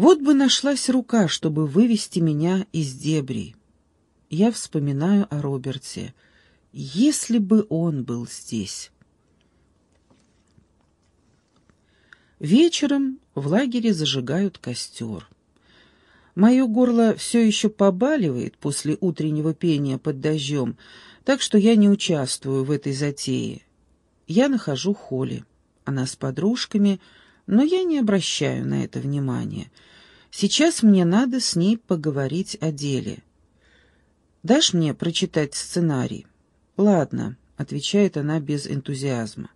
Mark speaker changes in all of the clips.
Speaker 1: Вот бы нашлась рука, чтобы вывести меня из дебрей. Я вспоминаю о Роберте. Если бы он был здесь. Вечером в лагере зажигают костер. Мое горло все еще побаливает после утреннего пения под дождем, так что я не участвую в этой затее. Я нахожу Холли. Она с подружками, но я не обращаю на это внимания. Сейчас мне надо с ней поговорить о деле. «Дашь мне прочитать сценарий?» «Ладно», — отвечает она без энтузиазма.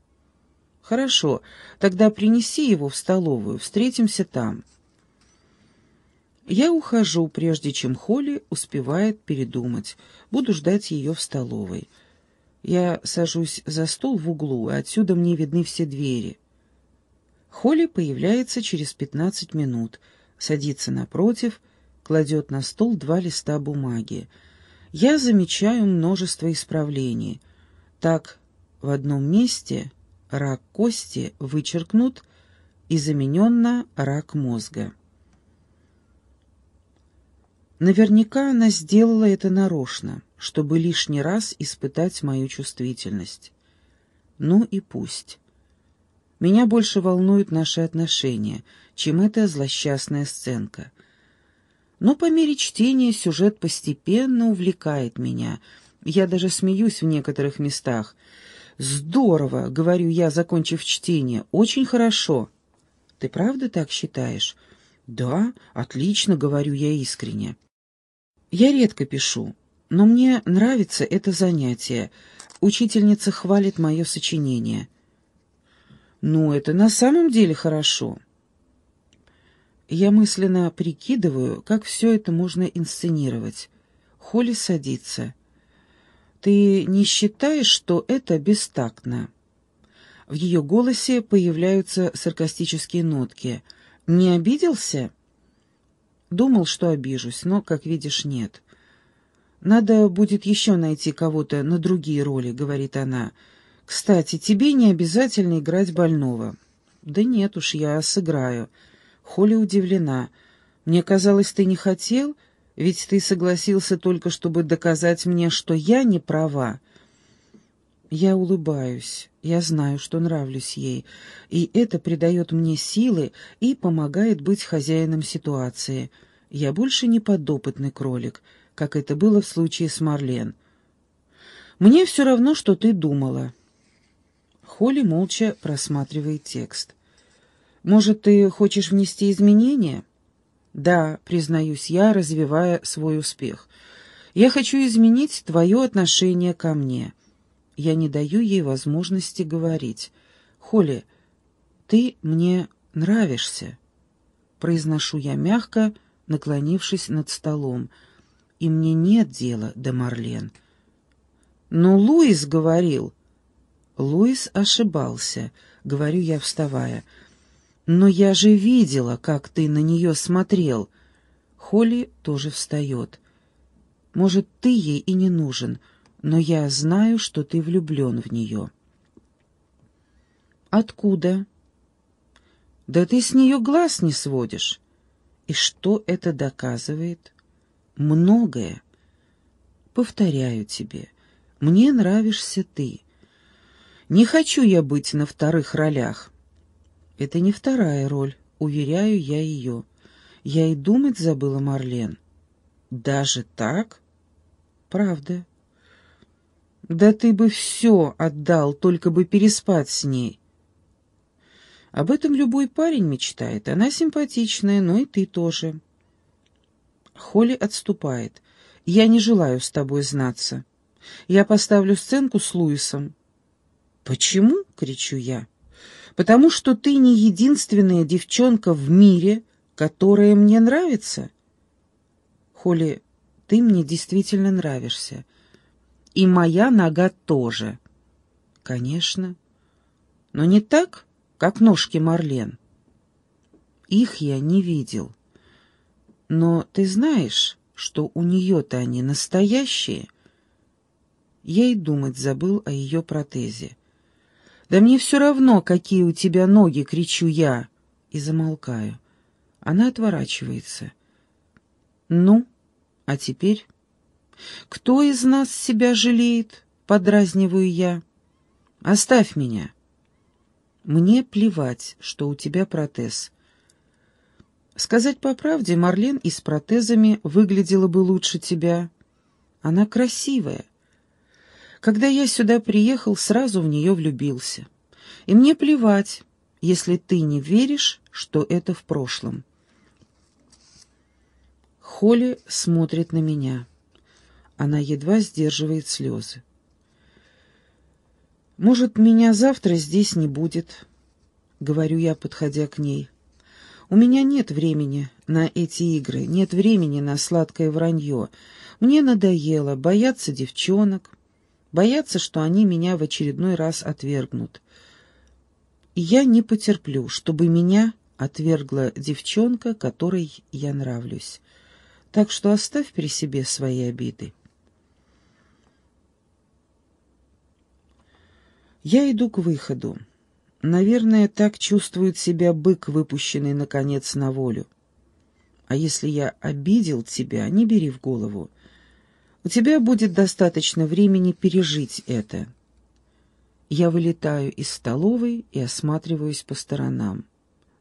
Speaker 1: «Хорошо, тогда принеси его в столовую, встретимся там». Я ухожу, прежде чем Холли успевает передумать. Буду ждать ее в столовой. Я сажусь за стол в углу, и отсюда мне видны все двери. Холли появляется через пятнадцать минут, садится напротив, кладет на стол два листа бумаги. Я замечаю множество исправлений. Так, в одном месте рак кости вычеркнут и заменен на рак мозга. Наверняка она сделала это нарочно, чтобы лишний раз испытать мою чувствительность. Ну и пусть. Меня больше волнуют наши отношения, чем эта злосчастная сценка. Но по мере чтения сюжет постепенно увлекает меня. Я даже смеюсь в некоторых местах. «Здорово!» — говорю я, закончив чтение. «Очень хорошо!» «Ты правда так считаешь?» «Да, отлично», — говорю я искренне. Я редко пишу, но мне нравится это занятие. Учительница хвалит мое сочинение. Ну, это на самом деле хорошо. Я мысленно прикидываю, как все это можно инсценировать. Холли садится. «Ты не считаешь, что это бестактно?» В ее голосе появляются саркастические нотки. «Не обиделся?» Думал, что обижусь, но, как видишь, нет. «Надо будет еще найти кого-то на другие роли», — говорит она. «Кстати, тебе не обязательно играть больного». «Да нет уж, я сыграю». Холли удивлена. «Мне казалось, ты не хотел, ведь ты согласился только, чтобы доказать мне, что я не права». Я улыбаюсь. Я знаю, что нравлюсь ей, и это придает мне силы и помогает быть хозяином ситуации. Я больше не подопытный кролик, как это было в случае с Марлен. Мне все равно, что ты думала. Холли молча просматривает текст. Может, ты хочешь внести изменения? Да, признаюсь я, развивая свой успех. Я хочу изменить твое отношение ко мне. Я не даю ей возможности говорить. «Холли, ты мне нравишься», — произношу я мягко, наклонившись над столом. «И мне нет дела до Марлен». «Но Луис говорил...» «Луис ошибался», — говорю я, вставая. «Но я же видела, как ты на нее смотрел». Холли тоже встает. «Может, ты ей и не нужен», — но я знаю, что ты влюблен в нее». «Откуда?» «Да ты с нее глаз не сводишь». «И что это доказывает?» «Многое. Повторяю тебе, мне нравишься ты. Не хочу я быть на вторых ролях». «Это не вторая роль, уверяю я ее. Я и думать забыла, Марлен». «Даже так?» «Правда». Да ты бы все отдал, только бы переспать с ней. Об этом любой парень мечтает. Она симпатичная, но и ты тоже. Холли отступает. Я не желаю с тобой знаться. Я поставлю сценку с Луисом. Почему? кричу я. Потому что ты не единственная девчонка в мире, которая мне нравится. Холли, ты мне действительно нравишься. И моя нога тоже. Конечно. Но не так, как ножки Марлен. Их я не видел. Но ты знаешь, что у нее-то они настоящие? Я и думать забыл о ее протезе. «Да мне все равно, какие у тебя ноги!» — кричу я и замолкаю. Она отворачивается. «Ну, а теперь?» «Кто из нас себя жалеет?» — подразниваю я. «Оставь меня». «Мне плевать, что у тебя протез. Сказать по правде, Марлен и с протезами выглядела бы лучше тебя. Она красивая. Когда я сюда приехал, сразу в нее влюбился. И мне плевать, если ты не веришь, что это в прошлом. Холли смотрит на меня. Она едва сдерживает слезы. «Может, меня завтра здесь не будет», — говорю я, подходя к ней. У меня нет времени на эти игры, нет времени на сладкое вранье. Мне надоело бояться девчонок, бояться, что они меня в очередной раз отвергнут. И я не потерплю, чтобы меня отвергла девчонка, которой я нравлюсь. Так что оставь при себе свои обиды. Я иду к выходу. Наверное, так чувствует себя бык, выпущенный, наконец, на волю. А если я обидел тебя, не бери в голову. У тебя будет достаточно времени пережить это. Я вылетаю из столовой и осматриваюсь по сторонам,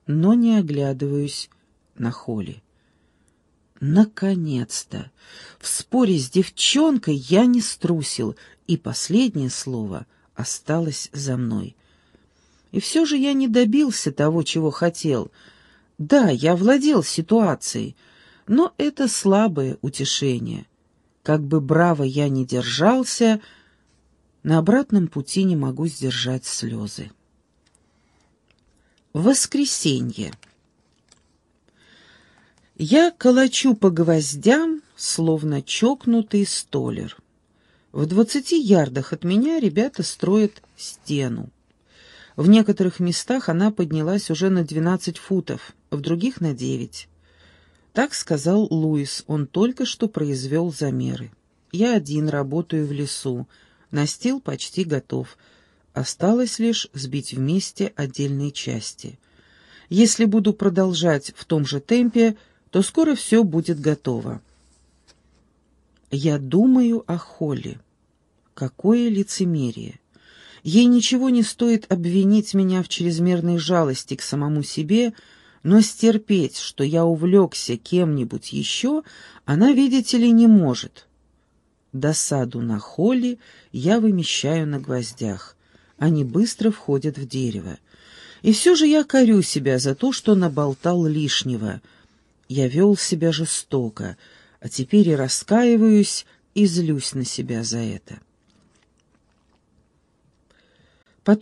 Speaker 1: но не оглядываюсь на холли. Наконец-то! В споре с девчонкой я не струсил, и последнее слово осталось за мной — и все же я не добился того, чего хотел. Да, я владел ситуацией, но это слабое утешение. Как бы браво я ни держался, на обратном пути не могу сдержать слезы. Воскресенье. Я колочу по гвоздям, словно чокнутый столер. В двадцати ярдах от меня ребята строят стену. В некоторых местах она поднялась уже на 12 футов, в других — на 9. Так сказал Луис, он только что произвел замеры. Я один работаю в лесу, настил почти готов. Осталось лишь сбить вместе отдельные части. Если буду продолжать в том же темпе, то скоро все будет готово. Я думаю о Холли. Какое лицемерие! Ей ничего не стоит обвинить меня в чрезмерной жалости к самому себе, но стерпеть, что я увлекся кем-нибудь еще, она, видите ли, не может. Досаду на холле я вымещаю на гвоздях. Они быстро входят в дерево. И все же я корю себя за то, что наболтал лишнего. Я вел себя жестоко, а теперь и раскаиваюсь и злюсь на себя за это.